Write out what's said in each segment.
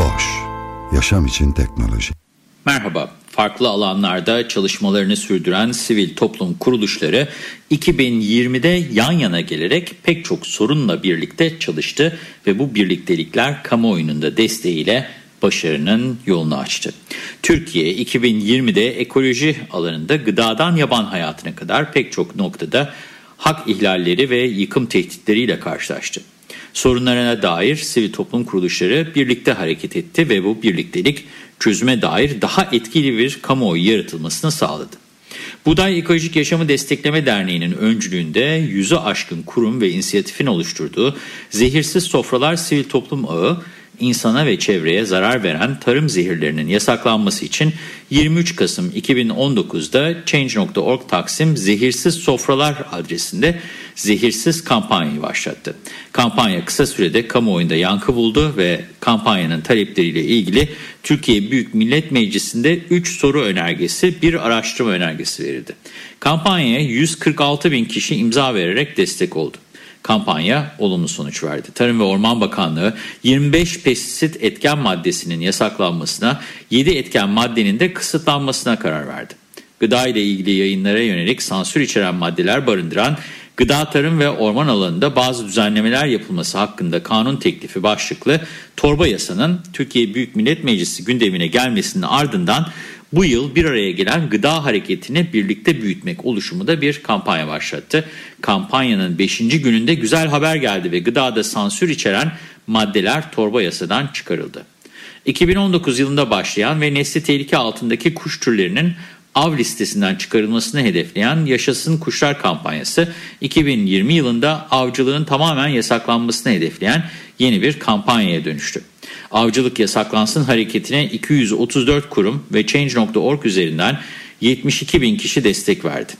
Boş, yaşam için teknoloji. Merhaba, farklı alanlarda çalışmalarını sürdüren sivil toplum kuruluşları 2020'de yan yana gelerek pek çok sorunla birlikte çalıştı ve bu birliktelikler kamuoyunun da desteğiyle başarının yolunu açtı. Türkiye 2020'de ekoloji alanında gıdadan yaban hayatına kadar pek çok noktada hak ihlalleri ve yıkım tehditleriyle karşılaştı. Sorunlarına dair sivil toplum kuruluşları birlikte hareket etti ve bu birliktelik çözüme dair daha etkili bir kamuoyu yaratılmasını sağladı. Buday Ekolojik Yaşamı Destekleme Derneği'nin öncülüğünde yüzü aşkın kurum ve inisiyatifin oluşturduğu Zehirsiz Sofralar Sivil Toplum Ağı insana ve çevreye zarar veren tarım zehirlerinin yasaklanması için 23 Kasım 2019'da Change.org Taksim Zehirsiz Sofralar adresinde zehirsiz kampanyayı başlattı. Kampanya kısa sürede kamuoyunda yankı buldu ve kampanyanın talepleriyle ilgili Türkiye Büyük Millet Meclisi'nde 3 soru önergesi, bir araştırma önergesi verildi. Kampanyaya 146 bin kişi imza vererek destek oldu. Kampanya olumlu sonuç verdi. Tarım ve Orman Bakanlığı 25 pestisit etken maddesinin yasaklanmasına, 7 etken maddenin de kısıtlanmasına karar verdi. Gıda ile ilgili yayınlara yönelik sansür içeren maddeler barındıran Gıda, Tarım ve Orman alanında bazı düzenlemeler yapılması hakkında kanun teklifi başlıklı torba yasanın Türkiye Büyük Millet Meclisi gündemine gelmesinin ardından bu yıl bir araya gelen gıda hareketini birlikte büyütmek oluşumu da bir kampanya başlattı. Kampanyanın 5. gününde güzel haber geldi ve gıdada sansür içeren maddeler torba yasadan çıkarıldı. 2019 yılında başlayan ve nesli tehlike altındaki kuş türlerinin av listesinden çıkarılmasını hedefleyen Yaşasın Kuşlar kampanyası 2020 yılında avcılığın tamamen yasaklanmasını hedefleyen yeni bir kampanyaya dönüştü. Avcılık yasaklansın hareketine 234 kurum ve Change.org üzerinden 72 bin kişi destek verdi.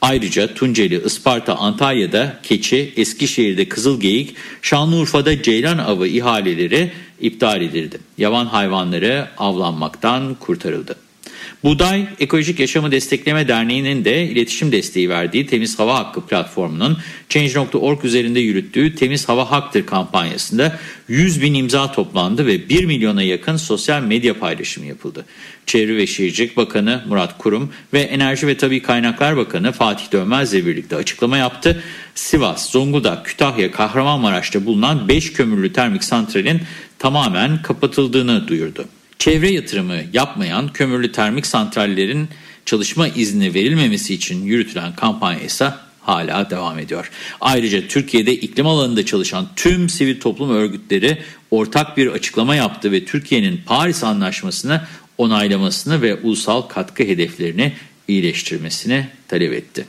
Ayrıca Tunceli, Isparta, Antalya'da keçi, Eskişehir'de kızılgeyik, Şanlıurfa'da ceylan avı ihaleleri iptal edildi. Yavan hayvanları avlanmaktan kurtarıldı. Buday Ekolojik Yaşamı Destekleme Derneği'nin de iletişim desteği verdiği Temiz Hava Hakkı platformunun Change.org üzerinde yürüttüğü Temiz Hava Haktır kampanyasında 100 bin imza toplandı ve 1 milyona yakın sosyal medya paylaşımı yapıldı. Çevre ve Şehircilik Bakanı Murat Kurum ve Enerji ve Tabi Kaynaklar Bakanı Fatih Dönmez ile birlikte açıklama yaptı. Sivas, Zonguldak, Kütahya, Kahramanmaraş'ta bulunan 5 kömürlü termik santralin tamamen kapatıldığını duyurdu. Çevre yatırımı yapmayan kömürlü termik santrallerin çalışma izni verilmemesi için yürütülen kampanya ise hala devam ediyor. Ayrıca Türkiye'de iklim alanında çalışan tüm sivil toplum örgütleri ortak bir açıklama yaptı ve Türkiye'nin Paris Anlaşması'nı onaylamasını ve ulusal katkı hedeflerini iyileştirmesini talep etti.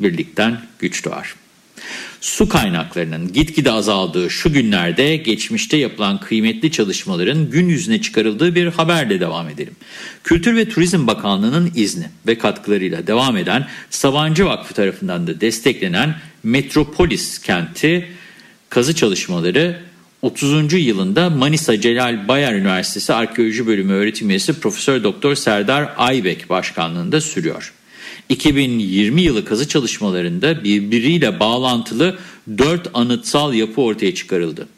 Birlikten güç doğar. Su kaynaklarının gitgide azaldığı şu günlerde geçmişte yapılan kıymetli çalışmaların gün yüzüne çıkarıldığı bir haberle devam edelim. Kültür ve Turizm Bakanlığı'nın izni ve katkılarıyla devam eden Sabancı Vakfı tarafından da desteklenen Metropolis kenti kazı çalışmaları 30. yılında Manisa Celal Bayar Üniversitesi Arkeoloji Bölümü öğretim üyesi Profesör Doktor Serdar Aybek başkanlığında sürüyor. 2020 yılı kazı çalışmalarında birbiriyle bağlantılı 4 anıtsal yapı ortaya çıkarıldı.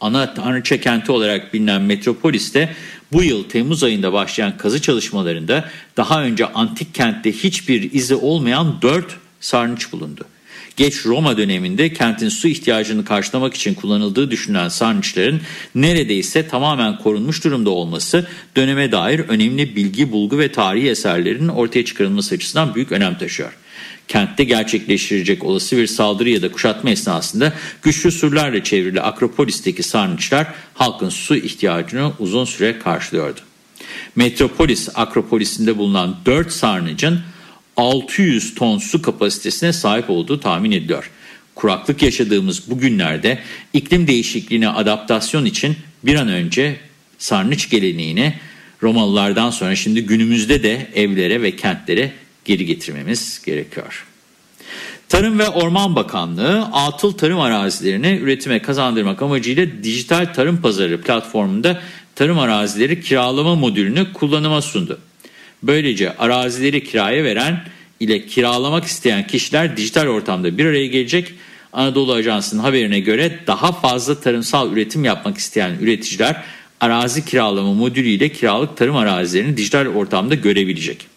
Ana tanrıça kenti olarak bilinen Metropolis'te bu yıl Temmuz ayında başlayan kazı çalışmalarında daha önce antik kentte hiçbir izi olmayan 4 sarnıç bulundu. Geç Roma döneminde kentin su ihtiyacını karşılamak için kullanıldığı düşünülen sarnıçların neredeyse tamamen korunmuş durumda olması döneme dair önemli bilgi, bulgu ve tarihi eserlerin ortaya çıkarılması açısından büyük önem taşıyor kentte gerçekleştirecek olası bir saldırı ya da kuşatma esnasında güçlü surlarla çevrili Akropolis'teki sarnıçlar halkın su ihtiyacını uzun süre karşılıyordu. Metropolis Akropolis'inde bulunan 4 sarnıcın 600 ton su kapasitesine sahip olduğu tahmin ediliyor. Kuraklık yaşadığımız bu günlerde iklim değişikliğine adaptasyon için bir an önce sarnıç geleneğini Romalılardan sonra şimdi günümüzde de evlere ve kentlere geri getirmemiz gerekiyor. Tarım ve Orman Bakanlığı atıl tarım arazilerini üretime kazandırmak amacıyla dijital tarım pazarı platformunda tarım arazileri kiralama modülünü kullanıma sundu. Böylece arazileri kiraya veren ile kiralamak isteyen kişiler dijital ortamda bir araya gelecek. Anadolu Ajansı'nın haberine göre daha fazla tarımsal üretim yapmak isteyen üreticiler arazi kiralama modülüyle kiralık tarım arazilerini dijital ortamda görebilecek.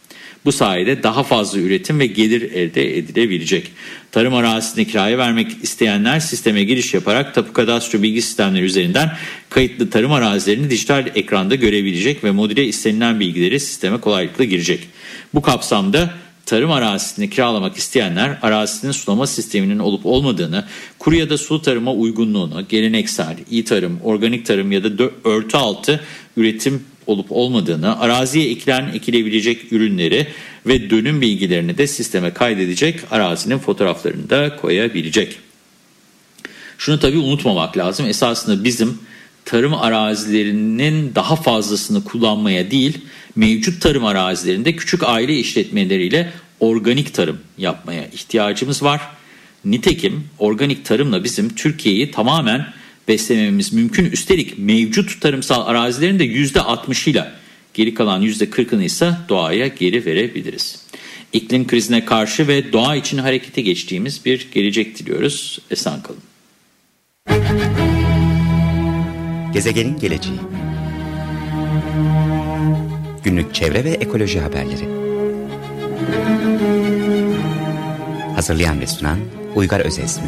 Bu sayede daha fazla üretim ve gelir elde edilebilecek. Tarım arazisini kiraya vermek isteyenler sisteme giriş yaparak Tapu Kadastro Bilgi Sistemleri üzerinden kayıtlı tarım arazilerini dijital ekranda görebilecek ve modüle istenilen bilgileri sisteme kolaylıkla girecek. Bu kapsamda tarım arazisini kiralamak isteyenler arazisinin sulama sisteminin olup olmadığını, kuru ya da sulu tarıma uygunluğunu, geleneksel, iyi tarım, organik tarım ya da örtü altı üretim olup olmadığını, araziye ekilen ekilebilecek ürünleri ve dönüm bilgilerini de sisteme kaydedecek, arazinin fotoğraflarını da koyabilecek. Şunu tabii unutmamak lazım. Esasında bizim tarım arazilerinin daha fazlasını kullanmaya değil, mevcut tarım arazilerinde küçük aile işletmeleriyle organik tarım yapmaya ihtiyacımız var. Nitekim organik tarımla bizim Türkiye'yi tamamen beslememiz mümkün. Üstelik mevcut tarımsal arazilerin de %60'ıyla geri kalan %40'ını ise doğaya geri verebiliriz. İklim krizine karşı ve doğa için harekete geçtiğimiz bir gelecek diliyoruz. Esen kalın. Gezegenin geleceği Günlük çevre ve ekoloji haberleri Hazırlayan ve sunan Uygar Özesmi